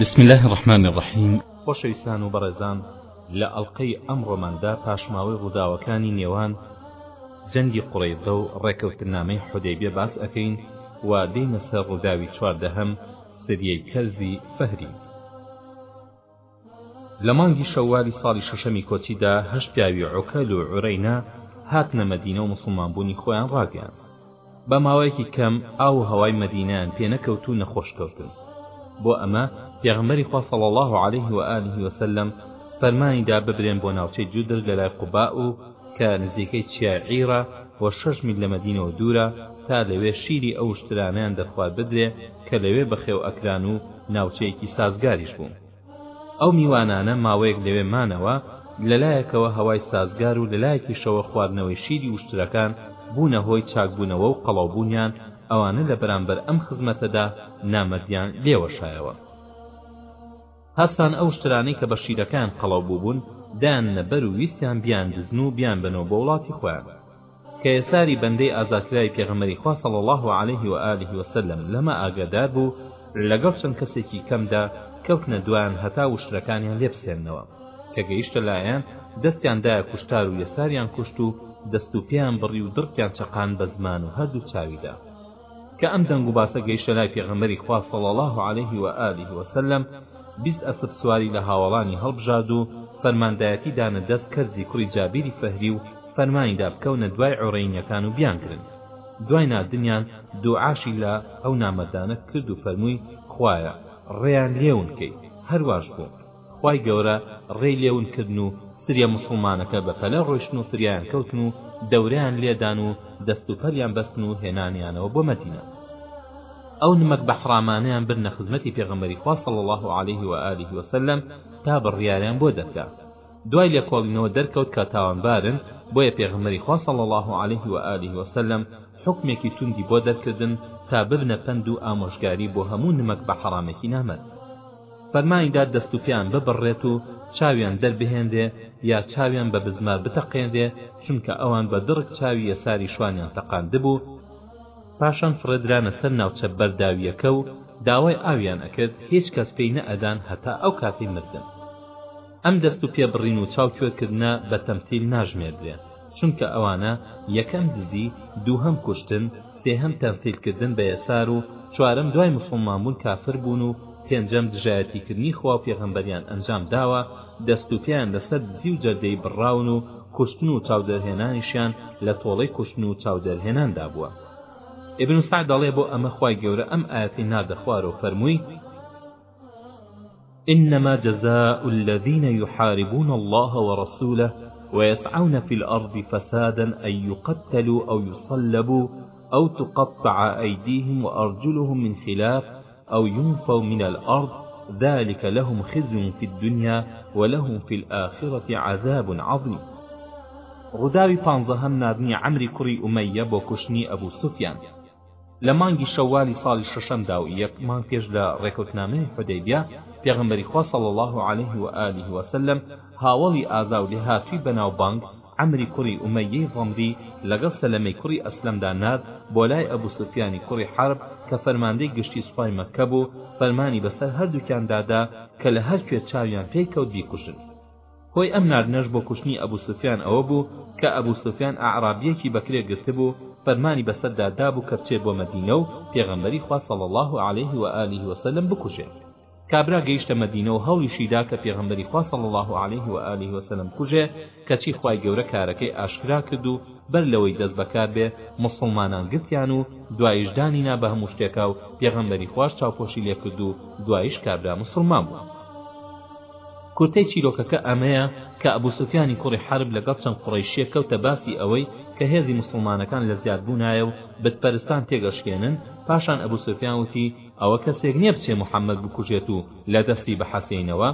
بسم الله الرحمن الرحیم خۆشەویستان و بەڕێزان لە ئەڵلقەی ئەم ڕۆماندا پاشماوەی ڕووداوەکانی نێوان جەنگی قڕیدە و ڕێکەوتنامەی حودەیبێ باس ئەەکەین و دێنە سەر ڕووداوی چواردەهەم سریەی کەرزی فەهری لە مانگی شەواری ساڵی شەشەمی کۆچیدا هەشت پیاوی عۆکەل و عورەینا هاتنە مەدینە و مسلمانبوونی خۆیان ڕاگەیان بە ماوەیەکی کەم ئاو و هەوای مەدینەیان پێ نەکەوت و نەخۆش کەوتن بۆ ئەمە پێغەمبەری خوا صلی اللە علیه و آله و سلم فەرمانی دا ببرێن بۆ ناوچەی جودر لە لای قوباء و کە نزیکەی چیای عیرە و شەش میل لە مەدینەوە دوورە تا لەوێ شیری ئەو شترانەیان دەرخوارد بدرێ کە لەوێ بەخێو ئەکران و ناوچەیەکی سازگاریش بوو ئەو میوانانە ماوەیەک لەوێ مانەوە، لەلایەکەوە هەوای سازگار و لەلایەکیشەوە خواردنەوەی شیری وشترەکان بوونە هۆی چاکبوونەوە و قەڵەوبوونیان، ئەوانە لە بەرامبەر ئەم خزمەتەدا نامەردیان لێوەشایەوە. هەستان ئەو وشترانەی کە بە شیرەکەیان قەڵەو بووبوون دایاننە بەر و ویستیان بیاندزن و بیانبەنەوە بۆ وڵاتی خۆیان. کە یەساری بەندەی ئازادکراوی پێغەمبەری خوا صلی اللە علیه و آله و سلم لەمە ئاگادار بوو لەگەڵ چەند کەسێکی کەمدا کەوتنە دوایان هەتا وشترەکانیان لێ بسێننەوە کە گەیشتە لایان دەستیان دایە کوشتار و یەساریان کوشت و دەست و پێیان بڕی و دڕکیان چەقاند بە زمان و هەردوو چاویدا کە ئەم دەنگ و باسە گەیشتە لای پێغەمبەری خوا صلی اللە علیه و آله و سلم بیست ئەسپ سواری لە هاوەڵانی هەڵبژارد و فەرماندایەتی دانە دەست کەرزی کوڕی جابیری فەهری و فەرمانی دا بکەونە دوای عۆرەینیەکان و بیانگرن دوای ناردنیان دوعاشی لە ئەو نامەردانە کرد و فەرمووی خوایە ڕێیان لێون کەی هەرواش بوو خوای گەورە ڕێی لێ ون کردن و سریە موسڵمانەکە بە پەلە ڕۆیشتن و فریایان کەوتن و دەوریان لێدان و دەست و پەلیان بەستن و هێنانیانەوە بۆ مەدینە ئەو نمەک بەحرامانەیان بردنە خزمەتی پێغەمبەری خوا صلی الله علیه و آله و سلم تا بڕیاریان بۆ دەرکا دوای لێکۆڵینەوە دەرکەوت کە تاوانبارن بۆیە پێغەمبەری خوا صلی الله علیه و آله و سلم حکمێکی توندی بۆ دەرکردن تا ببنە پەند و ئامۆژگاری بۆ هەموو نمەک بە حەڕامێکی نامەرد فەرمانی دا دەست و پێیان ببڕرێت و چاویان دەربهێنرێ یا چاویان بە بزمار بتەقێنرێ چونکە ئەوان بە دڕک چاوی یەساری شوانیان تەقاندبوو، پاشان فڕێدرانە سەر ناوچە بەرداوییەکە و داوای ئاویان ئەکرد هیچ کەس پێی نەئەدان هەتا ئەو کاتەی مردن. ئەم دەست و پێ بڕین و چاو کوێر کردنە بە تەمسیل ناژمێردرێ. چونکە ئەوانە یەکەم دزی، دووهەم کوشتن، سێهەم تەنسیل کردن بە یەسار و چوارەم دوای موسڵمان بوون کافر بوون و پێنجەم دژایەتی کردنی خوا و پێغەمبەریان ئەنجام داوە، دەست و پێیان لەسەر دزی و جەردەیی بڕراون و کوشتن و چاودەرهێنانیشیان لە تۆڵەی کوشتن و چاودەرهێناندا بووە. ئیبن سەعد دەڵێ بۆ ئەمە خوای گەورە ئەم ئایەتەی ناردە خوارەوە فەرمووی، إنما جزاء الذين يحاربون الله ورسوله ويسعون في الأرض فسادا أن يقتلوا أو يصلبوا أو تقطع أيديهم وأرجلهم من خلاف أو ينفوا من الأرض ذلك لهم خزي في الدنيا ولهم في الآخرة عذاب عظيم ڕووداوی پانزەهەم نادنی عمری کوڕی ئومەیە بۆ کوشتنی ئەبوو سوفیان لە مانگی شەوالی ساڵی شەشەمدا و یەک مانگ پێش لە ڕێکەوتنامەی حودەیبیە، پێغەمبەری خوا صلی اللە علیه و آله و سلم هاوەڵی ئازا و لێهاتووی بەناوبانگ عەمری کوڕی ئومەیەی ضمری لەگەڵ سەلەمەی کوڕی ئەسلەمدا نارد بۆ لای ئەبو سوفیانی کوڕی حەرب کە فەرماندەی گشتی سوپای مەککە بوو، فەرمانی بەسەر هەردووکیاندا دا کە لە هەرکوێ چاویان پێی کەوت بیکوژن. هۆی ئەم ناردنەش بۆ کوشتنی ئەبو سوفیان ئەوە بوو کە ئەبو سوفیان ئەعرابییەکی بەکرێ گرتبوو فەرمانی بەسەردا دابوو کە بچێت بۆ مەدینە و پێغەمبەری خوا صلی اللە علیه و آله و سلم بکوژێت کابرا گەیشتە مەدینە و هەوڵیشی دا کە پێغەمبەری خوا صلی اللە علیه و آله و سلم بکوژێ کەچی خوای گەورە کارەکەی ئاشکرا کرد و بەر لەوەی دەست بەکار بێ موسڵمانان گرتیان و دوایش دانی نا بە هەموو شتێکا و پێغەمبەری خواش چاوپۆشی لێ کرد و دوایش کابرا موسڵمان بوو کورتەی چیرۆکەکە ئەمەیە کە ئەبو سوفیانی کوڕی حەرب لەگەڵ چەند قوڕەیشیەک کەوتە باسی ئەوەی کە هێزی موسڵمانەکان لە زیاد بوونایە و بت پەرستان تێک ئەشکێنن پاشان ئەبو سوفیان وتی ئەوە کەسێک نیە بچێ محمد بکوژێت و لە دەستی بحەسێینەوە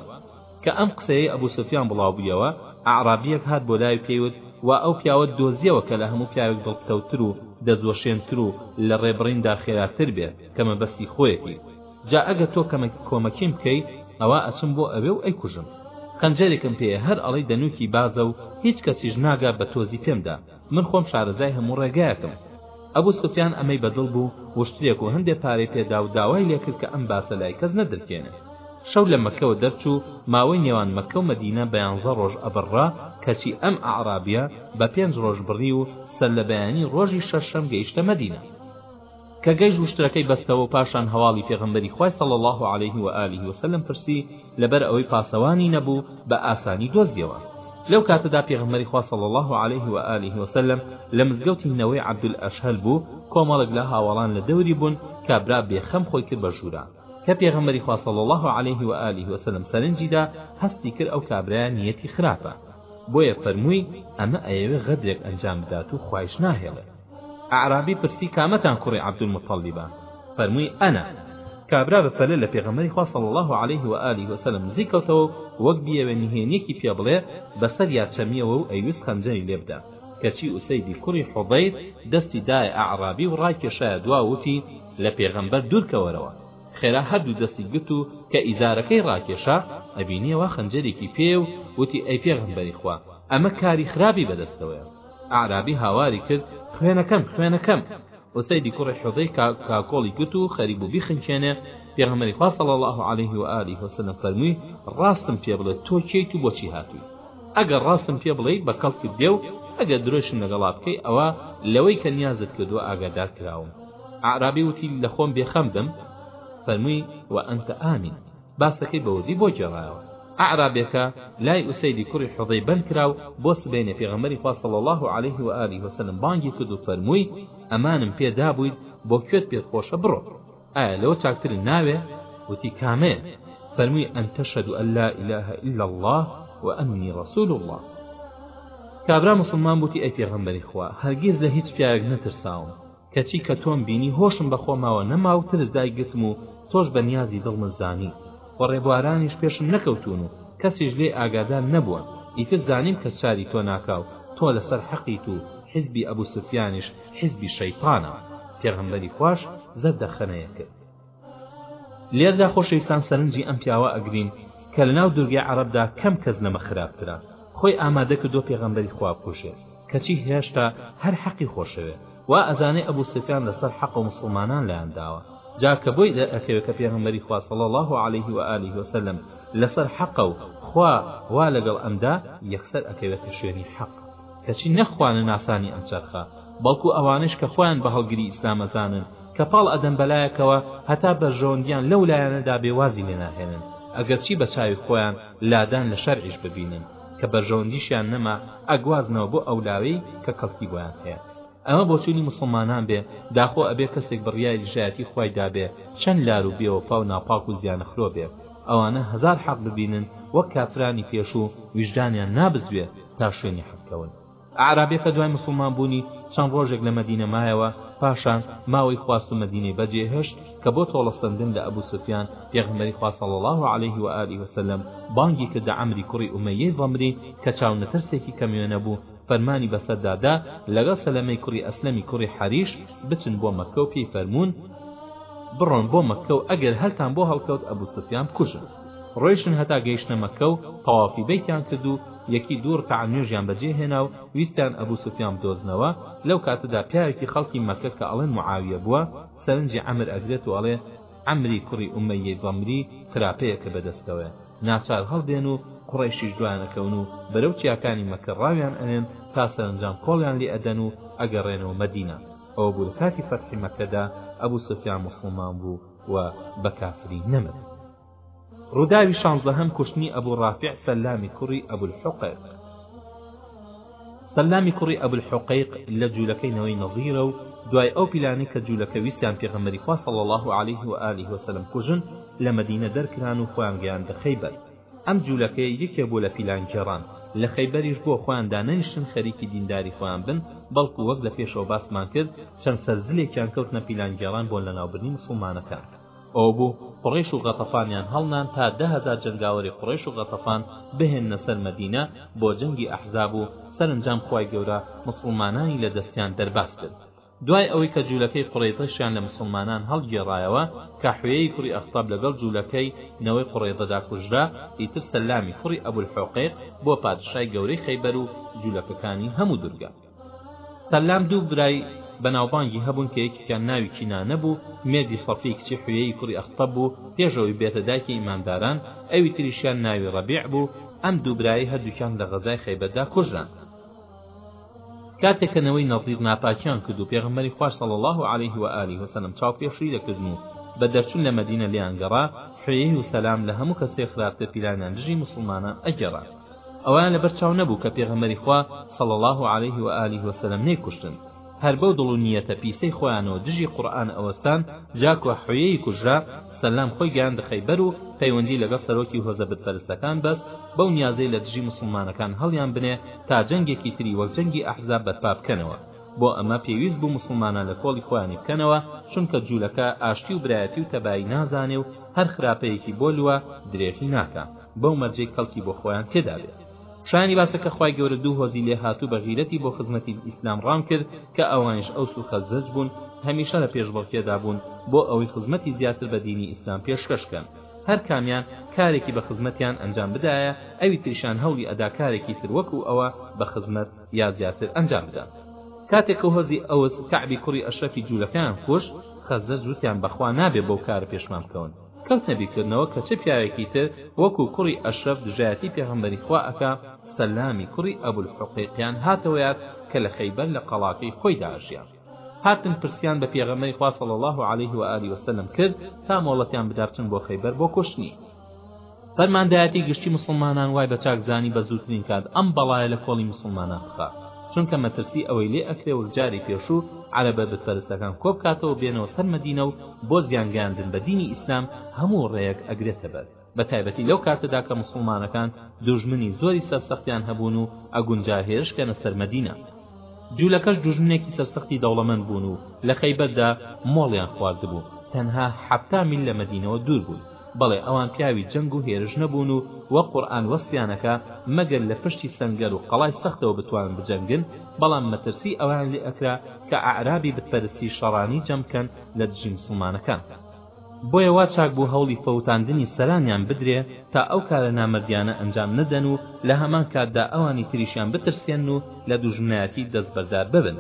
کە ئەم قسەیەی ئەبو سوفیان بڵاو بویەوە ئەعرابیەک هات بۆ لای و پێی وت وا ئەو پیاوەت دۆزیەوە کە لە هەموو پیاوێک دڵ پتەوتر و دەست وەشێنتر و لە ڕێبڕیندا خێراتر بێت کە مەبەستی خۆیەتی جا ئەگەر تۆ کەمێک کۆمەکیم بکەی ئەوا ئەچم بۆ ئەوێ و ئەیکوژم خەنجەرێکم پێیە هەر ئەڵێی دەنووکی بازە و هیچ کەسیش ناگا بە تۆزی پێمدا من خۆم شارەزای هەموو ڕێگایەکم ئەبوو سفیان ئەمەی بەدڵ بوو وشترێک و هەندێ پارەی پێدا و داوای لێکرد کە ئەم باسە لای کەس نەدرکێنێ شەو لە مەکەوە دەرچوو ماوەی نێوان مەکە و مەدینە بە یانزە ڕۆژ ئەبڕرا کەچی ئەم ئەعرابیە بە پێنج ڕۆژ بڕی و سەرلەبەیانی ڕۆژی شەشەم گەیشتە مەدینە کە گەیشت وشترەکەی بەستەوەو پاشان هەواڵی پێغەمبەری خوای صلی اللە علیه و آله وسلم پرسی لەبەر ئەوەی پاسەوانی نەبوو بە ئاسانی دۆزیەوە لەو کاتەدا پێغەمبەری خوا صلی اللە علیه و آله وسلم لە مزگەوتی نەوەی عەبدولئەشهەل بوو کۆمەڵێک لە هاوەڵان لە دەوری بوون کابرا بێخەم خۆی کرد بە ژوورە کە پێغەمبەری خوا صلی اللە علیه و آله وسلم سەرنجی دا هەستی کرد ئەو کابرایە نیەتی خراپە بۆیە فەرمووی ئەمە ئەیەوێ غەدرێک ئەنجام بدات و خوایش ناهێڵێ ئەعرابی پرسی کامەتان کوڕی عەبدولموتەڵیبە فەرمووی ئەنا کابرا بە پەلە لە پێغەمبەری خوا صلی اللە علیه و آله و سلم نزیک کەوتەوە وەک بیەوێ نهێنیەکی پێ بڵێ بەسەر یا چەمیەوە و ئەیوست خەنجەری لێ بدا کەچی ئوسەیدی کوڕی حوضەیر دەستی دایە ئەعرابی و ڕایکێشایە دوا وتی لە پێغەمبەر دوور کەوەرەوە خێرا هەردوو دەستی گرت و کە ئیزارەکەی ڕاکێشا ئەبینیەوە خەنجەرێکی پێ و وتی ئەی پێغەمبەری خوا ئەمە کاری خراپی بەدەستەوەیە ئەعرابی هاواری کرد، خوێنەکەم، خوێنەکەم! ئوسەیدی کوڕی حوزەیر کاکۆڵی گوت و خەریک بوو بیخنکێنێ، پێغەمبەری خوا صلی اللە علیه و آله و سلم فەرمووی، ڕاستم پێ بڵێ تۆ کێیت و بۆچی هاتووی؟ ئەگەر ڕاستم پێ بڵێی بە کەڵکت دێ و ئەگەر درۆیشم لەگەڵا بکەی ئەوا لەوەی کە نیازت کردووە ئاگادار کراوم. ئەعرابی وتی، لە خۆم بێ خەم بم؟ فەرمووی، وە انت آمن. باسەکەی بە وردی بۆ گێڕایەوە. ئەعرابێکە لای ئوسەیدی کوڕی حوزەیر بەند کرا و بۆ سبەینێ پێغەمبەری خوا صلی اللە علیه و آله و سلم بانگی کرد و فەرمووی، ئەمانم پێ دابوویت بۆ کوێت پێت خۆشە بڕۆ، ئایا لەوە چاکترت ناوێ؟ وتی، کامەیە؟ فەرمووی، ان تشهد ان لا اله الا اللە و انی رسول اللە. کابرا موسڵمان بووتی، ئەی پێغەمبەری خوا، هەرگیز لە هیچ پیاوێک نەترساوم، کەچی کە تۆم بینی هۆشم بەخۆماوە نەما و ترس دایگرتم و تۆش بە نیازی دڵمت زانی و ڕێبوارانیش پێشم نەکەوتوون و کەسیش لێی ئاگادار نەبووە ئیتر زانیم کە چاری تۆ ناکا و تۆ لەسەر حەقیت و حیزبی ئەبوسوفیانیش حیزبی شەیتانە پێغەمبەری خواش زەردەخەنەیەکرد لێردا خۆشەویستان سەرنجی ئەم پیاوە ئەگرین کە لە ناو دورگەی عەڕەبدا کەم کەس لەمە خراپترە خۆی ئامادە کردوە پێغەمبەری خوا بکوژێ کەچی هێشتا هەر حەقی خۆشەوێ وا ئەزانێ ئەبو سفیان لەسەر حەقە و مسوڵمانان لایان داوە جا کە بۆی دەرئەکەوێ کە پێغەمبەری خوا صلی الله علیه و آله وسلم لەسەر حەقە و خوا وا لەگەڵ ئەمدا یەکسەر ئەکەوێتە شوێنی حەق کەچی نەک خوانەناسانی ئەم چەرخە، بەڵکو ئەوانەیش کە خۆیان بە هەڵگری ئیسلام ئەزانن، کە پاڵ ئەدەن بە لایەکەوە، هەتا بەرژەوەندییان لەو لایەنەدا بێ وازی لێ ناهێنن، ئەگەرچی بە چاوی خۆیان لادان لە شەرعیش ببینن، کە بەرژەوەندیشیان نەما، ئەگوازنەوە بۆ ئەو لاوەی کە کەڵکی بۆیان هەیە. ئەمە بۆچوونی موسڵمانان بێ، داخۆ ئەبێ کەسێک بڕیای دژایەتی خوای دابێ، چەند لار و بێ وەفا و ناپاک و زیانەخرۆ بێ، ئەوانە هەزار حەق ببینن، وەک کافرانی پێشوو ویژدانیان نابزوێ، تا شوێنی حەق کەون. ئەعرابیەکە دوای موسڵمان بوونی چەند ڕۆژێک لە مەدینە مایەوە، پاشان ماوەی خواست و مەدینەی بەجێهێشت کە بۆ تۆڵەسەندن لە ابو سفیان پێغەمبەری خوا صلی اللە علیه و آله و سلم بانگی کردە عمری کوڕی امیەی ضمری کە چاونەترسێکی کەموێنە بوو فەرمانی بەسەردا دا لەگەڵ سەلەمەی کوڕی ئەسلەمی کوڕی حەریش بچن بۆ مەککە و پێی فەرموون بڕۆن بۆ مەککە و ئەگەر هەلتان بۆ هەڵکەوت ابو سفیان بکوژن ڕۆیشتن هەتا گەیشتە مەککە و تەوافی بەیتیان کرد و یەکی دوو ڕکەعە نوێژیان بەجێ هێنا و ویستیان ئەبو سوفیان بدۆزنەوە، لەو کاتەدا پیاوێکی خەڵکی مەکە کە ئەڵێن معاویە بووە، سەرنجی عەمر ئەگرێت و ئەڵێ، عەمری کوڕی ئومەیەی ضمری خراپەیەکە بە دەستەوەیە. ناچار هەڵدێن و قوڕەیشیش دوایان ئەکەون و بەرەو چیاکانی مەکە ڕاویان ئەنێن تا سەرەنجام کۆڵیان لێ ئەدەن و ئەگەڕێنەوە مەدینە. ئەوە بوو لە کاتی فەتحی مەکەدا ئەبو سوفیان موسڵمان بوو و بە کافری نەمرد. ڕووداوی شانزەهەم کوشتنی ئەبو ڕافیع سەلامی کوڕی ئەبولحوقەیق سەلامی کوڕی ئەبولحوقەیق لە جوولەکەی نەوەی نەضیرە و دوای ئەو پیلانەی کە جوولەکە ویستیان پێغەمبەری خوا صلی الله علیه و آله و سلم کوژن لە مەدینە دەرکران و خۆیان گەیاندە خەیبەر ئەم جوولەکەیە یەکێ بوو لە پیلانگێڕان لە خەیبەریش بۆ خۆیان دانەنیشتن خەریکی دینداری خۆیان بن بەڵکو وەک لە پێشەوە باسمان کرد چەند سەرزلێکیان کەوتنە پیلانگێڕان بۆ لەناوبردنی موسڵمانەکان ئەوەبوو قوڕەیش و غەتەفانیان هەڵنان تا دە هەزار جەنگاوەری قوڕەیش و غەتەفان بهێننە سەر مەدینە بۆ جەنگی ئەحزاب و سەرەنجام خوای گەورە موسڵمانانی لە دەستیان دەرباز کرد دوای ئەوەی کە جولەکەی قوڕەیزەشیان لە موسڵمانان هەڵگێڕایەوە کە حویەی کوڕی ئەختەب لەگەڵ جولەکەی نەوەی قوڕەیزەدا کوژرا ئیتر سەلامی کوڕی ئەبولحوقەیق بووە پادشای گەورەی خەیبەر و جولەکەکانی هەموو دورگە سەلام دوو برای بەناوبانگی هەبوون کە یەکێکیان ناوی کینانە بوو مێردی سەفی کچی حویەیی کوڕی ئەختەب بوو پێش ئەوەی بێتە دایکی ئیمانداران ئەوی تریشیان ناوی ڕەبیع بوو ئەم دوو برایەی هەردووکیان لە غەزای خەیبەردا کوژران کاتێک کە نەوەی نەضیر ناپاکیان کرد و پێغەمبەری خوار صلی الله علیه و آله و سلم چاوپێشوی دەکردن و بە دەرچون لە مەدینە لێیان گەڕا حویەی و سەلام لە هەموو کەسێ خراپتر پیلانیان دژی موسڵمانان ئەگێڕا ئەوەیان لەبەرچاو نەبوو کە پێغەمبەری خوا صلی اللە علیه و آله و سلم نەیکوشتن هەر بەو دڵ و نیەتە پیسەی خۆیانەوە دژی قورئان ئەوەستان جا کوا حویەی کوژرا سەلام خۆی گەیاندە خەیبەر و پەیوەندی لەگەڵ سەرۆکی هۆزە بتپەرستەکان بەست بەو نیازەی لە دژی موسڵمانەکان هەڵیان بنێ تا جەنگێکی تری وەک جەنگی ئەحزاب بەرپا بکەنەوە بۆ ئەمە پێویست بوو موسڵمانان لە کۆڵی خۆیانی بکەنەوە چونکە جوولەکە ئاشتی و برایەتی و تەبایی نازانێ و هەر خراپەیەکی بۆ لوا درێغی ناکا بەو مەرجەی کەڵکی بۆ خۆیان تێدا بێت شایانی باسە کە خوای گەورە دوو هۆزی لێهاتوو بە غیرەتی بۆ خزمەتی ئیسلام ڕام کرد کە ئەوانیش ئەوس و خەزرەج بوون هەمیشە لە پێشبڕکێدا بوون بۆ ئەوەی خزمەتی زیاتر بە دینی ئیسلام پێشکەش کەن هەر کامیان کارێکی بە خزمەتیان ئەنجام بدایە ئەوی تریشان هەوڵی ئەدا کارێکی تر وەکو ئەوە بە خزمەت یا زیاتر ئەنجام بدەن کاتێک کە هۆزی ئەوس کەعبی کوڕی ئەشرەفی جوولەکەیان کوشت خەزرەج وتیان بەخوا نابێ بەو کارە پێشمان بکەون کەوتنە بیرکردنەوە کە چ پیاوێکی تر وەکو کوڕی ئەشرەف دژایەتی پێغەمبەری خوا ئەکا، سەلامی کوڕی ئەبولحوقەیقیان هاتەوە یاد کە لە خەیبەر لە قەڵاکەی خۆیدا ئەژیا. هاتن پرسیان بە پێغەمبەری خوا صلی اللە علیه و آله و سلم کرد تا مۆڵەتیان بدا بچن بۆ خەیبەر بۆ کوشتنی. فەرماندایەتی گشتی موسڵمانان وای بە چاک زانی بە زووترین کات ئەم بەڵایە لە کۆڵی موسڵمانان بخا چونکە مەترسی ئەوەی لێ ئەکرێ وەک جاری پێشوو عەرەبە بتپەرستەکان کۆبکاتەوە بێنەوە سەر مەدینە و بۆ زیان گەیاندن بە دینی ئیسلام هەموو ڕێیەک ئەگرێتە بەر بە تایبەتی لەو کاتەدا کە موسڵمانەکان دوژمنی زۆری سەرسەختیان هەبوون و ئەگونجا هێرش کەنە سەر مەدینە جوولەکەش دوژمنێکی سەرسەختی دەوڵەمەند بوون و لە خەیبەردا مۆڵیان خواردبوو تەنها حەفتا میل لە مەدینەوە دوور بوون بەڵێ ئەوان پیاوی جەنگ و هێرش نەبوون و وەک قورئان وەسفیانەکا مەگەر لە پشتی سەنگەر و قەڵای سەختەوە بتوانن بجەنگن بەڵام مەترسی ئەوەیان لێ ئەکرا کە ئەعرابی بت پەرستی شەڕانی جەم بکەن لە دژی مسوڵمانەکان بۆیە وا چاک بوو هەوڵی فەوتاندنی سەرانیان بدرێ تا ئەو کارە نامەردیانە ئەنجام نەدەن و لە هەمان کاتدا ئەوانی تریشیان بترسێنن و لە دوژمنایەتی دەستبەردار ببن.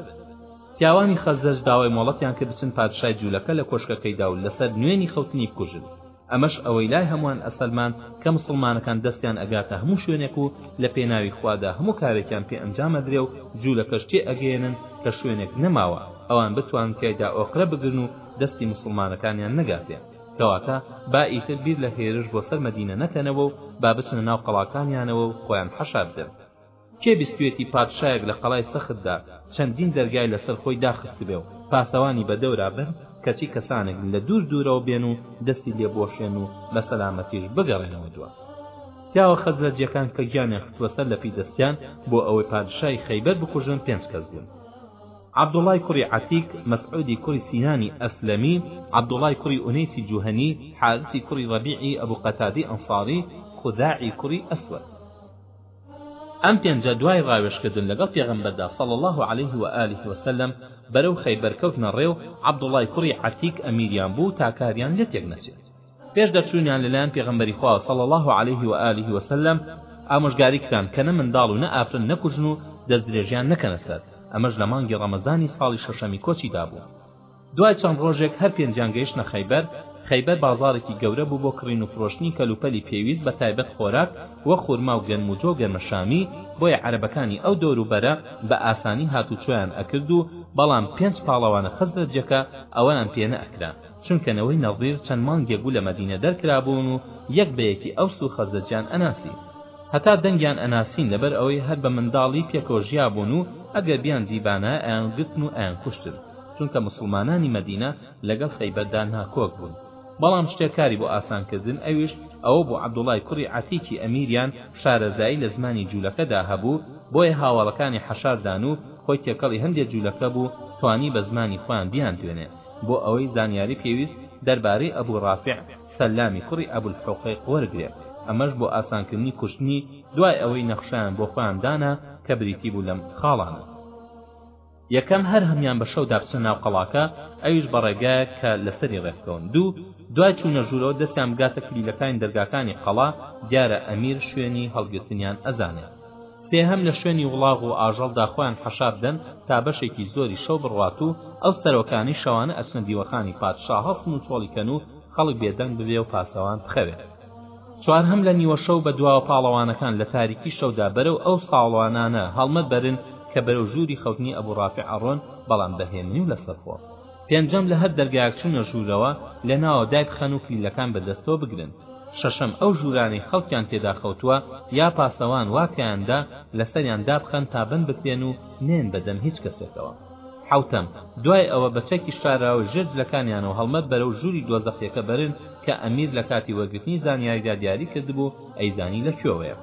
پیاوانی خەزرەج داوای مۆڵەتیان کرد بچن پادشای جوولەکە لە کۆشکەکەیدا و لەسەر نوێنی خەوتنی بکوژن ئەمەش ئەوەی لای هەمووان ئەسەلماند کە مسوڵمانەکان دەستیان ئەگاتە هەموو شوێنێک و لە پێناوی خوادا هەموو کارێکیان پێ ئەنجام ئەدرێ و جوولەکەش تێ ئەگەیەنن کە شوێنێک نەماوە ئەوان بتوانن تیایدا ئۆقرە بگرن و دەستی مسوڵمانەکانیان نەگاتێ کەواتە با ئیتر بیر لە هێرش بۆ سەر مەدینە نەکەنەوە و با بچنە ناو قەڵاکانیانەوە و خۆیان حەشار بدەن کێ بیستوێتی پادشایەک لە قەڵای سەختدا چەندین دەرگای لەسەر خۆی داخستبێ و پاسەوانی بە دەورا بن، کەچی کەسانێک لە دوور دوورەوە بێن و دەستی لێ بوەشێن و بە سەلامەتیش بگەڕێنەوە دوا؟ پیاوە خەزرەجیەکان کە گیانیان خستوە سەر لەپی دەستیان بۆ ئەوەی پادشای خەیبەر بکوژن پێنج کەس بوون، عەبدوڵای کوڕی عەتیک، مەسعودی کوڕی سینانی ئەسلەمی، عەبدوڵای کوڕی ئونەیسی جوهەنی، حارثی کوڕی ڕەبیعی ئەبو قەتادەی ئەنصاری، خوداعی کوڕی ئەسوەد. ئەم پێنجە دوای ڕاوێژکردن لەگەڵ پێغەمبەردا صلی اللە علیه و آله و سلم بەرەو خەیبەر کەوتنە ڕێ و عەبدوڵڵای کوڕی عەتیک ئەمیریان بوو تا کاریان لێ تێک نەچێت پێش دەرچوونیان لەلایەن پێغەمبەری خوا صلی اللە علیه و آله و سلم ئامۆژگاری کران کە نە منداڵ و نە ئافرەت نەکوژن و دەستدرێژیان نەکەنە سەر ئەمەش لە مانگی ڕەمەزانی ساڵی شەشەمی کۆچیدا بوو دوای چەند ڕۆژێک هەر پێنجیان گەیشتنە خەیبەر، خەیبەر بازاڕێکی گەورە بوو بۆ کڕین و فرۆشتنی کەلوپەلی پێویست بە تایبەت خۆراک وەک خورما و گەنموجۆ و گەنمەشامی، بۆیە عەرەبەکانی ئەو دەوروبەرە بە ئاسانی هاتوچۆیان ئەکرد و بەڵام پێنج پاڵەوانە خەزرەجیەکە ئەوەیان پێ نەئەکرا، چونکە نەوەی نەضیر چەند مانگێک بوو لە مەدینە دەرکرابوون و یەک بە یەکی ئەوس و خەزرەجیان ئەناسی. هەتا دەنگیان ئەناسین، لەبەر ئەوەی هەر بە منداڵی پێکەوە ژیابوون و ئەگەر بیان دیبانایە ئەیان گرتن و ئەیان کوشتن. چونکە موسڵمانانی مەدینە لەگەڵ خەیبەردا ناکۆک بوون بەڵام شتێک کاری بۆ ئاسان کردن ئەویش ئەوە بوو عەبدوڵای کوڕی عەتیکی ئەمیریان شارەزایی لە زمانی جوولەکەدا هەبوو بۆیە هاوەڵەکانی حەشار دان و خۆی تێکەڵی هەندێ جوولەکە بوو توانی بە زمانی خۆیان بیاندوێنێ بۆ ئەوەی زانیاری پێویست دەربارەی ئەبوو ڕافع سەلامی کوڕی ئەبولحوقەیق وەرگرێ ئەمەش بۆ ئاسانکردنی کوشتنی دوای ئەوەی نەخشەیان بۆ خۆیان دانا کە بریتی بوو لەم خاڵانە. یەکەم، هەر هەموویان بە شەودا بچنە ناو قەڵاکە، ئەویش بە ڕێگایەک کە لە سەری ڕێک بکەون. دوو، دوای چوونە ژوورەوە دەستیان بگاتە کلیلەکانی دەرگاکانی قەڵا، دیارە ئەمیر شوێنی هەڵگرتنیان ئەزانێت. سێهەم، لە شوێنی وڵاغ و ئاژەڵدا خۆیان حەشار بدەن تا بەشێکی زۆری شەو بڕوات و ئەو سەرۆکانەی شەوانە ئەچنە دیوەخانی پادشا هەڵسن و چۆڵی کەن و خەڵک بێدەنگ ببێ و پاسەوان بخەوێ. چوارهەم لە نیوە شەو بە دواوە پاڵەوانەکان لە تاریکی شەودا بەرەو ئەو ساڵوانانە هەڵمەت بەرن کە بەرەو ژووری خەوتنی ئەبو ڕافع ئەڕۆن بەڵام بە هێمنی و لەسەرخۆ پێنجەم لە هەر دەرگایەک چوونە ژوورەوە لە ناوە دایبخەن و کلیلەکان بە دەستەوە بگرن شەشەم ئەو ژوورانەی خەڵکیان تێدا خەوتووە یا پاسەوان واکەیاندا لەسەریان دابخەن تا بن بکرێن و نێن بەدەم هیچ کەسێکەوە حەوتەم، دوای ئەوە بە چەکی شاراوە ژێر جلەکانیانەوە هەڵمەت بەرەو ژووری دۆزەخیەکە بەرن کە ئەمیر لە کاتی وەرگرتنی زانیاریدا دیاری کردبوو ئەیزانی لە کوێوەیە.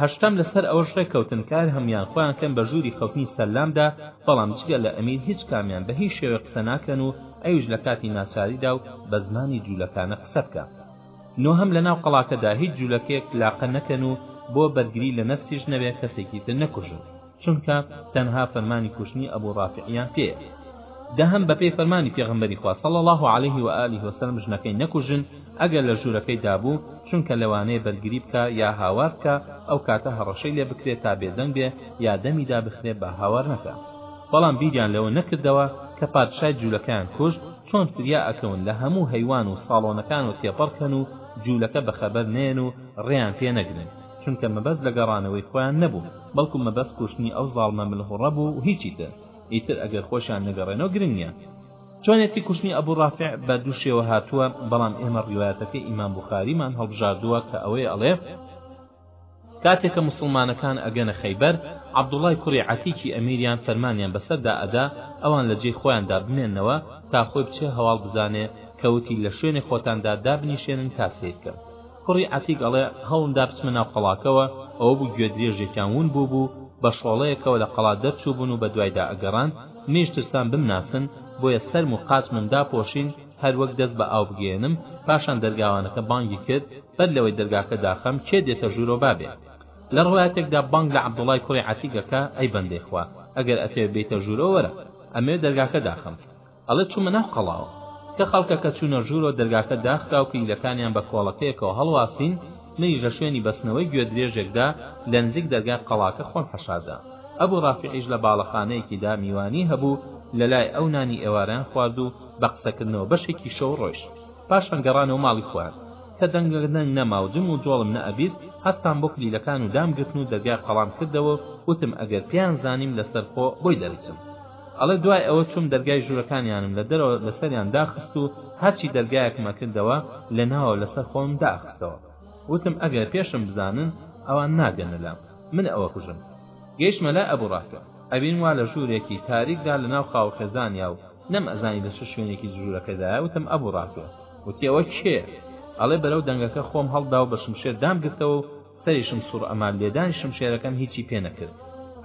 هەشتەم، لەسەر ئەوەش ڕێککەوتن کە هەر هەموویان خۆیان کەن بە ژووری خەوتنی سەللامدا بەڵام جگە لە ئەمیر هیچ کامیان بە هیچ شێوەیەک قسە ناکەن و ئەویش لە کاتی ناچاریدا و بە زمانی جوولەکانە قسە بکا. نۆهەم، لە ناو قەڵاکەدا هیچ جوولەکەیەک لاقە نەکەن و بۆ بەرگری لە نەفسیش نەبێ کەسێکی تر نەکوژن. چونکە تەنها فەرمانی کوشتنی ئەبو ڕافعیان پێیە دە هەم بەپێی فەرمانی پێغەمبەری خوا صلی اللە علیه و آله و سلم ژنەکەی نەکوژن ئەگەر لە ژوورەکەی دابوو چونکە لەوانەیە بەرگری بکا یا هاوار بکا ئەو کاتە هەڕەشەی لێ بکرێ تا بێدەنگ بێ یا دەمی دابخرێ با هاوار نەکا بەڵام بیریان لەوە نەکردەوە کە پادشای جوولەکەیان کوشت چۆن فریا ئەکەون لە هەموو هەیوان و ساڵۆنەکان و تێپەڕ کەن و جوولەکە بەخەبەر نێن و ڕێیان پێ نەگرن چونکە مەبەست لە گەڕانەوەی خۆیان نەبوو بەڵکو مەبەست کوشتنی ئەو زاڵمە ملهوڕە بوو و هیچی تر ئیتر ئەگەر خۆشیان نەگەڕێنەوە گرنگ نیە چۆنێتی کوشتنی ئەبو ڕافع بە دوو شێوە هاتووە بەڵام ئێمە ڕیوایەتەکەی ئیمام بوخاریمان هەڵبژاردووە کە ئەوەی ئەڵێ کاتێک کە موسڵمانەکان ئەگەنە خەیبەر عەبدوڵای کوڕی عەتیکی ئەمیریان فەرمانیان بەسەردا ئەدا ئەوان لە جێی خۆیاندا بمێنەوە تا خۆی بچێ هەواڵ بزانێ کە وتی لە شوێنێ خۆتاندا دابنیشێنن تا سەیرکەم کوڕی عەتیک ئەڵێ، هەوڵم دا بچمە ناو قەڵاکەوە، ئەوە بوو گوێدرێژێکیان ون بووبوو، بە شۆڵەیەکەوە لە قەڵا دەرچووبوون و بەدوایدا ئەگەڕان، منیش ترسام بمناسن، بۆیە سەرم و قاچمم داپۆشین، هەر وەک دەست بە ئاو بگەیەنم، پاشان دەرگاوانەکە بانگی کرد، بەر لەوەی دەرگاکە داخەم، کێ دێتە ژوورەوە با بێ! لە ڕوایەتێکدا بانگ لە عەبدوڵای کوڕی عەتیک ئەکا، ئەی بەندەی خوا! ئەگەر ئەتەوێ بێیتە ژوورەوە وەرە! ئەمەوێ دەرگاکە داخەم. ئەڵێ چوومە ناو قەڵاوە. کە خەڵکەکە چوونە ژوورەوە دەرگاکە داخرا و کلیلەکانیان بە کۆڵەکەیەکەوە هەڵواسین، منیش لە شوێنی بەستنەوەی گوێدرێژێکدا لە نزیک دەرگای قەڵاکە خۆم حەشاردا. ئەبو ڕافیعیش لە باڵەخانەیەکیدا میوانی هەبوو، لە لای ئەو نانی ئێوارەیان خوارد و بە قسەکردنەوە بەشێکی شەو ڕۆیشت. پاشان گەڕانەوە ماڵی خۆیان. کە دەنگ لە دەنگ نەما و جم و جۆڵم نەئەبیست، هەستام بۆ کلیلەکان و دامگرتن و دەرگای قەڵام کردەوە و وتم ئەگەر پێیان زانیم لەسەرخۆ بۆی دەرچم. ئەڵێ دوای ئەوە چووم دەرگای ژوورەکانیانم لە دەرەوە لەسەریان داخست و هەرچی دەرگایەکم ئەکردەوە لە ناوەوە لەسەر خۆمم دائەخستەوە وتم ئەگەر پێشم بزانن ئەوان ناگەنە لام من ئەوە کوژم گەیشتمە لای ئەبوو ڕافع ئەبینم وا لە ژوورێکی تاریکدا لە ناو خاو خێزانیا و نەم ئەزانی لە چ شوێنێکی ژوورەکەدایە وتم ئەبوو ڕافع وتی ئەوە کێیە ئەڵێ بەرەو دەنگەکە خۆم هەڵدا و بە شمشێر دامگرتەوە و سەریشم سوڕ ئەمان لێدانی شمشێرەکەم هیچی پێ نەکرد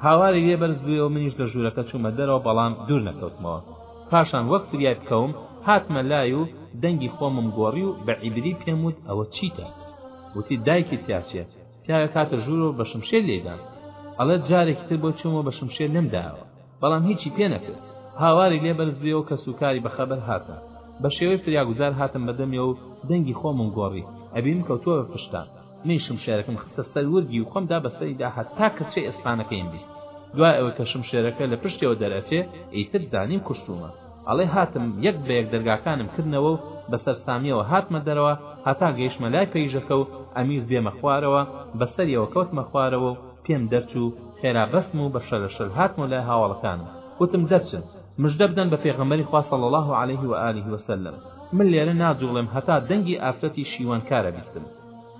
هاواری لێ بەرز بوویەوە منیش لە ژوورەکە چوومە دەرەوە بەڵام دوور نەکەوتمەوە پاشان وەک فریای بکەوم هاتمە لای و دەنگی خۆمم گۆڕی و بە عیبری پێم وت ئەوە چیتە وتی دایکی تیاچێ پیاوێک هاتە ژوورەوە بە شمشێر لێدام ئەڵێ جارێکی تر بۆ چوومە بە شمشێر لەم داوە بەڵام هیچی پێ نەکرد هاواری لێ بەرز بوویەوە کە سوکاری بەخەبەر هاتە بە شێوەی فریاگوزار هاتم بەدەمیەوە و دەنگی خۆمم گۆڕی ئەبیم کەوتووە بە پشتان من شمشێرەکەم خستە سەر ورگی و خۆم دا بەسەریدا هەتا کلچەی ئەسپانەکەیم بیست دوای ئەوەی کە شمشێرەکە لە پشتیەوە دەرئەچێ ئیتر زانیم کوشتومە ئەڵێ هاتم یەک بە یەک دەرگاکانم کردنەوە و بە سەرسامیەوە هاتمە دەرەوە هەتا گەیشتمە لای پەیژەکە و ئەمیس دێمە خوارەوە بەسەریەوە کەوتمە خوارەوە و پێم دەرچوو خێرا بەستم و بە شەلە شەل هاتمە لای هاوڵەکانم وتم دەرچن مژدە بدەن بە پێغەمبەری خوا صلی الله عليه و آله وسلم من لێرە ناجوڵێم هەتا دەنگی ئافرەتی شیوانکارە بیستم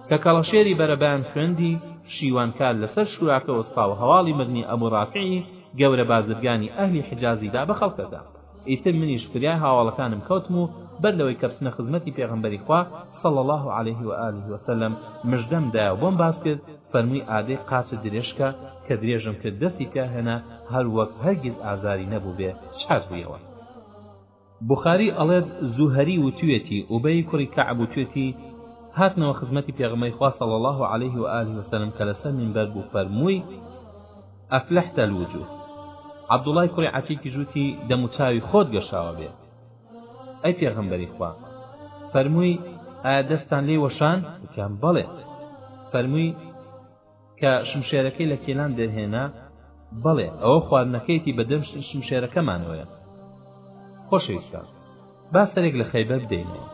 کە کەڵەشێری بەرەبەیان خوێندی شیوانکار لەسەر شوراکە وەستاو هەواڵی مردنی ئەبو رافعی گەورە بازرگانی ئەهلی حجازی دا بە خەڵکەکە ئیتر منیش فریای هاواڵەکانم کەوتم و بەر لەوەی کە بچنە خزمەتی پێغەمبەری خوا صلی اللە علیه و آله و سلم مژدەم دایەو بۆم باس کرد فەرمووی ئادەی قاچت درێژکە کە درێژم کرد دەستی پیا هێنا هەروەک هەرگیز ئازاری نەبووبێ چاک بوویەوە. بوخاری ئەڵێت زوهری وتوێتی، ئوبەی کوڕی کەعب وتوێتی، هاتنەوە خزمەتی پێغەمبەی خوا صلی اللە علیه و آله وسلم کە لەسەر مینبەر بوو فەرمووی، افلحت الوجوه. عەبدوڵای کوڕی عەتیکیش وتی، دەموچاوی خۆت گەشاوە بێ. ئەی پێغەمبەری خوا! فەرمووی، ئایا دەستتان لێی وەشان؟ وتیان، بەڵێ. فەرمووی، کە شمشێرەکەی لە کیلان دەرهێنا بەڵێ ئەوە خواردنەکەیەتی بە دەم شمشێرەکەمانەوەە خۆشەویستان با سەرێک لە خەیبەر بدەینەوە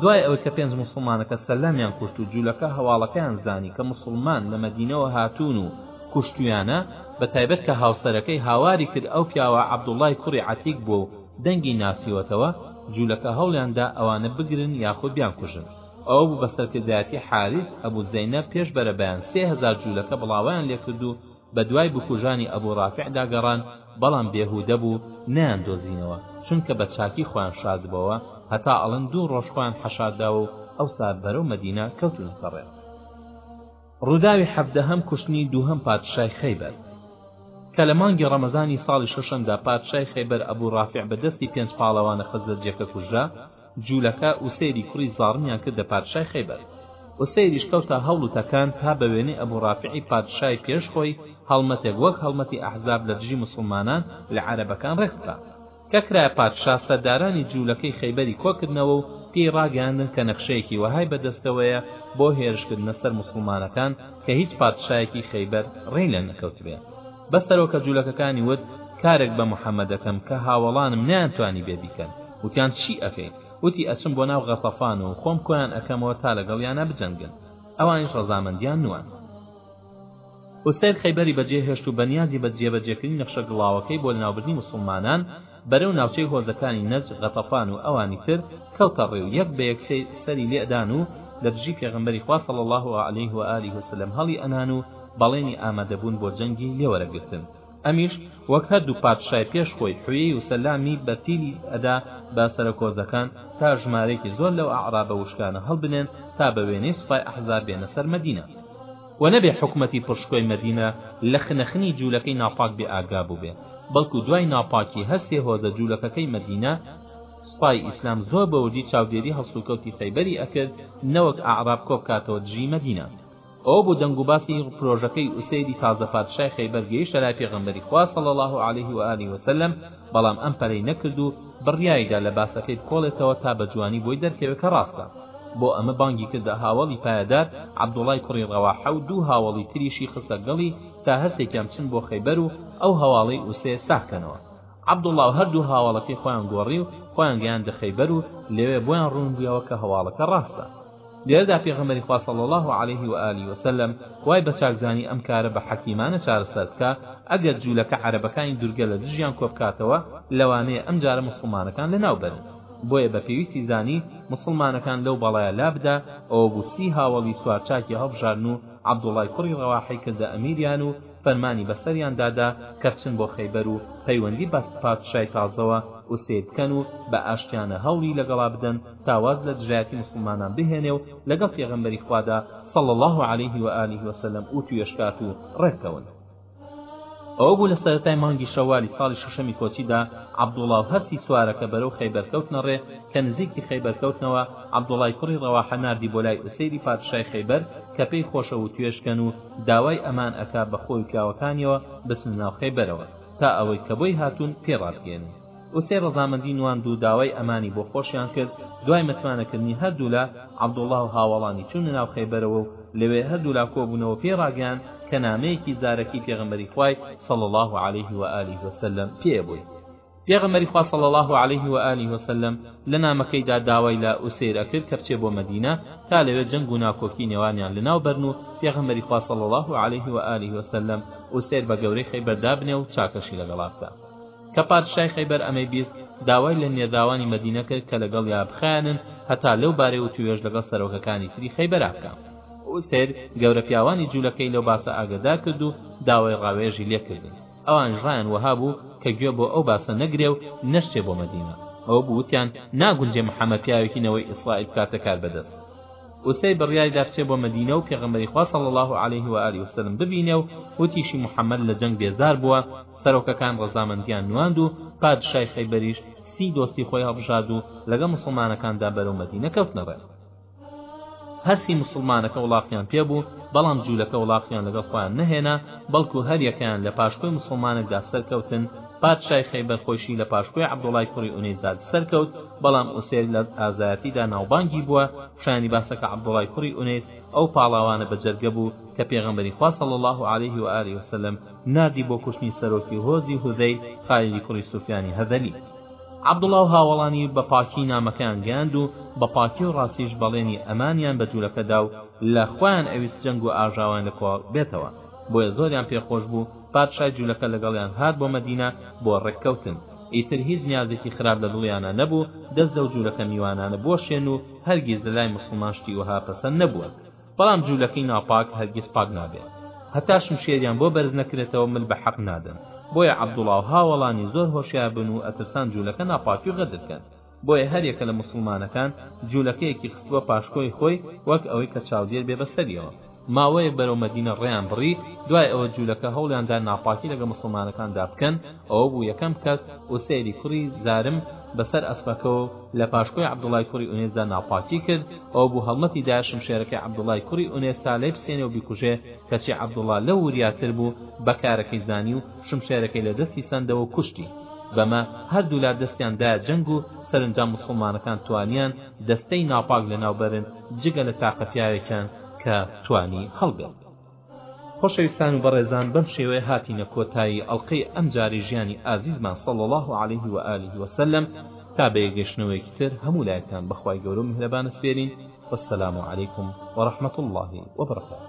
دوای ئەوەی کە پێنج مسلمانەکە سەلامیان کوشت و جوولەکە هەواڵەکەیان زانی کە مسلمان لە مەدینەوە هاتوون و کوشتویانە بە تایبەت کە هاوسەرەکەی هاواری کرد ئەو پیاوە عەبدوڵای کوڕی عەتیک بووە و دەنگی ناسیوەتەوە جوولەکە هەوڵیاندا ئەوانە بگرن یاخود بیان کوژن ئەوە بوو بە سەرکردایەتی حاریس ئەبو زەینەب پێش بەرەبەیان سێ هەزار جولەکە بڵاوەیان لێ کرد و بە دوای بکوژانی ئەبو رافعدا گەڕان بەڵام بێهودە بوو نەیان دۆزینەوە چونکە بە چاکی خۆیان شاردبۆوە هەتا ئەڵێن دوو رۆژ خۆیان حەشارداوە و ئەوسا بەرەو مەدینە کەوتونەتە ڕێ. ڕووداوی حەڤدەهەم کوشتنی دووهەم پادشای خەیبەر کە لە مانگی ڕەمەزانی ساڵی شەشەمدا پادشای خەیبەر ئەبو رافع بە دەستی پێنج پاڵەوانە خەزرەجیەکە کوژرا، جوولەکە ئوسەیری کوڕی زاڕمیان کردە پادشای خەیبەر. ئوسەیریش کەوتە هەوڵ و تەکان تا بە وێنەی ئەبوو ڕافیعی پادشای پێش خۆی هەڵمەتێک وەک هەڵمەتی ئەحزاب لە دژی موسڵمانان لە عەرەبەکان ڕێک بخا. کە کرایە پادشا، سەردارانی جوولەکەی خەیبەری کۆ کردنەوە و پێی ڕاگەیاندن کە نەخشەیەکی وەهای بە دەستەوەیە بۆ هێرش کردنە سەر موسڵمانەکان کە هیچ پادشایەکی خەیبەر ڕێی لێ نەکەوتبێ. بە سەرۆکە جولەکەکانی وت کارێک بە محەمە دەکەم کە هاوەڵانم نەیان توانی بێ بیکەن وتیان چی ئەکەی وتی ئەچم بۆ ناو غەتەفان و خۆم کۆیان ئەکەمەوە تا لەگەڵ یانە بجەنگن ئەوانیش ڕەزامەندیان نوان ئوسەیل خەیبەری بەجێ هێشت و بەنیازی بە جێبەجێکردنی نەخشە گڵاوەکەی بۆ لەناوبردنی موسڵمانان بەرەو ناوچەی هۆزەکانی نەجد، غەتەفان و ئەوانی تر کەوتە ڕێ و یەک بە یەک سەری لێ دان و لە دژی پێغەمبەری خوا صلی اللە علیه و آله و سلم هەڵی ئەنان و بەڵێنی ئامادە بوون بۆ جەنگی لێ وەرە گرتن. ئەمیش وەک هەردوو پادشای پێش خۆی حویی و سەلامی بە تیلی ئەدا بە سەرۆک هۆزەکان تا ژمارەیەکی زۆر لەو ئەعرابە وشکانە هەڵبنێن تا بە وێنەی سوپای ئەحزاب بێنە سەر مەدینە. و نەبێ حکومەتی پڕشکۆی مەدینە لە خنەخنی جوولەکەی ناپاک بێ ئاگا بووبێ بەڵکو دوای ناپاکی هەر سێ هۆزە جوولەکەکەی مەدینە سوپای ئیسلام زۆر بە وردی چاودێری هەڵسوکەوتی خەیبەری ئەکرد نەوەک ئەعراب کۆ بکاتەوە دژی مەدینە ئەوە بوو دەنگ و باسی پرۆژەکەی ئوسەیدی تازە پادشای خەیبەر گەیشتە لای پێغەمبەری خوا صلی اللە علیه و آله و سلم بەڵام ئەم پەرەی نەکرد و بڕیاریدا لە باسەکەی بکۆڵێتەوە تا بە جوانی بۆی دەرکەوێ کە ڕاستە. بۆ ئەمە بانگی کردە هاوەڵی پایەدار عەبدوڵای کوڕی ڕەواحە و دوو هاوەڵی تریشی خستە گەڵی تا هەرسێکیان بچن بۆ خەیبەر و ئەو هەواڵەی ئوسێ ساغ کەنەوە. عەبدوڵا و هەردوو هاوەڵەکەی خۆیان گۆڕی و خۆیان گەیاندە خەیبەر و لەوێ بۆیان ڕوون بوویەوە کە هەواڵەکە ڕاستە. لێرەدا پێغەمبەری خوا صلی الله علیه و آله و سلم وای بە چاک زانی ئەم کارە بە حەکیمانە چارەسەر بکا ئەگەر جوولەکە عەرەبەکانی دورگە لە دژیان کۆبکاتەوە لەوانەیە ئەم جارە موسڵمانەکان لە ناو بەرن بۆیە بە پێویستی زانی موسڵمانەکان لەو بەڵایە لابدا ئەوە بوو سی هاوەڵی سوارچاکی هەڵبژاردن و عەبدوڵڵای کوڕی ڕەواحەی کردە ئەمیریان و فەرمانی بەسەریان دادا کە بچن بۆ خەیبەر و پەیوەندی بە پادشای تازەوە، قوسێ، بکەن و بە ئاشتیانە هەوڵی لەگەڵا بدەن تا واز لە دژایەتی موسڵمانان بهێنێ و لەگەڵ پێغەمبەری خوادا، صلی اللە علیه و آله و سلم، ئوتوێژ کات و ڕێککەون. ئەوە بوو لە سەرەتای مانگی شەوالی ساڵی شەشەمی کۆچیدا، عەبدوڵڵا و هەرسی سوارەکە بەرەو خەیبەر کەوتنە ڕێ، کە نزیکی خەیبەر کەوتنەوە، عەبدوڵڵای کوڕی ڕەواحە ناردی بۆ لای ئوسەیری پادشای خەیبەر کە پێی خۆشە وتوێژ کەن و داوای ئەمان ئەکا بە خۆی و پیاوەکانیەوە بچنە ناو خەیبەرەوە تا ئەوەی کە بۆی هاتوون پێ ڕابگەیەنن ئوسەی ڕەزامەندی نواند و داوای ئەمانی بۆ خۆشیان کرد دوای متمانە کردنی هەردوولا عەبدوڵا و هاوەڵانی چوونە ناو خەیبەرەوە و لەوێ هەردوولا کۆبوونەوە پێی ڕاگەیان کە نامەیەکی زارەکی پێغەمبەری خوای، صلی اللە علیه و آله و سلم، پێیە بۆی. پێغەمبەری خوا صلی اللە علیه و آله و سلم لە نامەکەیدا داوای لە ئوسەیر ئەکرد کە بچێ بۆ مەدینە تا لەوێ جەنگ و ناکۆکی نێوانیان لەناو بەرن و پێغەمبەری خوا صلی اللە علیه و آله و سلم ئوسەیر بە گەورەی خەیبەر دابنێ و چاکەشی لەگەڵا بکا کە پادشای خەیبەر ئەمەی بیست داوای لە نێرداوانی مەدینە کرد کە لەگەڵ یا بخایەنن هەتا لەو بارەی و توێش لەگەڵ سەرۆکەکانی تری خەیبەرا بکە ئوسەیر گەورە پیاوانی جوولەکەی لەو باسە ئاگەدا کرد و داوای ڕاوێژی لێکردن ئەوانیش ڕایان وەها بوو کە گوێ بۆ ئەو باسە نەگرێ و نەشچێ بۆ مەدینە، ئەوە بوو وتیان ناگونجێ محەمەد پیاوێکی نەوەی ئیسڕائیل بکاتە کاربەدەست. ئوسەی بڕیاری دا بچێ بۆ مەدینە و پێغەمبەری خوا صلی اللە علیه و آله وسلم ببینێ و وتیشی محەمەد لە جەنگ بێزار بووە، سەرۆکەکان ڕەزامەندییان نواند و پادشای خەیبەریش سی دۆستی خۆی هەڵبژارد و لەگەڵ موسڵمانەکاندا بەرەو مەدینە کەوتنە ڕێ. هەرسی موسڵمانەکە وڵاخیان پێ بوو، بەڵام جوولەکە وڵاخیان لەگەڵ خۆیان نەهێنا، بەڵکو هەر یەکەیان لە پاشکۆی موسڵمانێکدا سەرکەوتن، پادشای خەیبەر خۆیشی لە پاشکۆی عەبدوڵای کوڕی ئونەیسدا سەرکەوت، بەڵام ئوسێر لە ئازایەتیدا ناوبانگی بووە، شایانی باسە کە عەبدوڵای کوڕی ئونەیس ئەو پاڵاوانە بە جەرگە بوو کە پێغەمبەری خوا صلی اللە علیه و آله و سلم ناردی بۆ کوشتنی سەرۆکی هۆزی هوذیل خالیدی کوڕی سوفیانی هەذەلی. عەبدوڵڵا و هاوەڵانی بە پاکی نامەکەیان گەیاند و بە پاکی و ڕاستیش بەڵێنی ئەمانیان بە جوولەکە دا و لە خۆیان ئەویست جەنگ و ئاژاوەیان لە کۆڵ بێتەوە بۆیە زۆریان پێ خۆش بوو پادشای جوولەکە لەگەڵیان هات بۆ مەدینە بۆ ڕێک کەوتن ئیتر هیچ نیازێکی خراپ لە دڵیانا نەبوو دەست لەو جوولەکە میوانانە بۆشێن و هەرگیز لە لای موسڵمان شتی وەها پەسەند نەبووە بەڵام جولەکەی ناپاک هەرگیز پاک نابێت هەتا شمشێریان بۆ بەرز نەکرێتەوە مل بە حەق نادەن بۆیە عەبدوڵا و هاوەڵانی زۆر هۆشیار بن و ئەترسان جولەکە ناپاکی و غەدر کەن بۆیە هەریەکە لە موسڵمانەکان جولەکەیەکی خستووە پاشکۆی خۆی وەک ئەوەی کە چاودێر بێ بەسەریەوە ماوەیەک بەرەو مەدینە ڕێیان بڕی دوای ئەوە جولەکە هەوڵیاندا ناپاکی لەگە مسلمانەکاندا بکەن ئەوە بوو یەکەم کەس ئوسەیری کوڕی زارم بەسەر ئەسپەکەوە لە پاشکۆی عەبدوڵای کوڕی ئونێسدا ناپاکی کرد، ئەوە بوو هەڵمەتی دا شمشێرەکەی عەبدوڵای کوڕی ئونێستا لێ بسێنێ و بیکوژێ، کەچی عەبدوڵا لەو وریاتر بوو، بە کارەکەی زانی و شمشێرەکەی لە دەستی سەندەوە و کوشتی. بەمە هەردوولا دەستیان دایە جەنگ و سەرەنجام موسڵمانەکان توانیان دەستەی ناپاک لەناو بەرن، جگە لە تاقە پیاوێکیان کە توانی هەڵبێت. خۆشەویستان و بەڕێزان بەم شێوەیە هاتینە کۆتایی ئەڵقەی ئەم جارەی ژیانی ئازیزمان صلی اللە علیه و آله و سلم تا بەیەکگەشتنەوەیەکی تر هەموو لایەکتان بەخوای گەورە و میهرەبان ئەسپێرین والسلام علیکم ورحمة اللە وبرکاته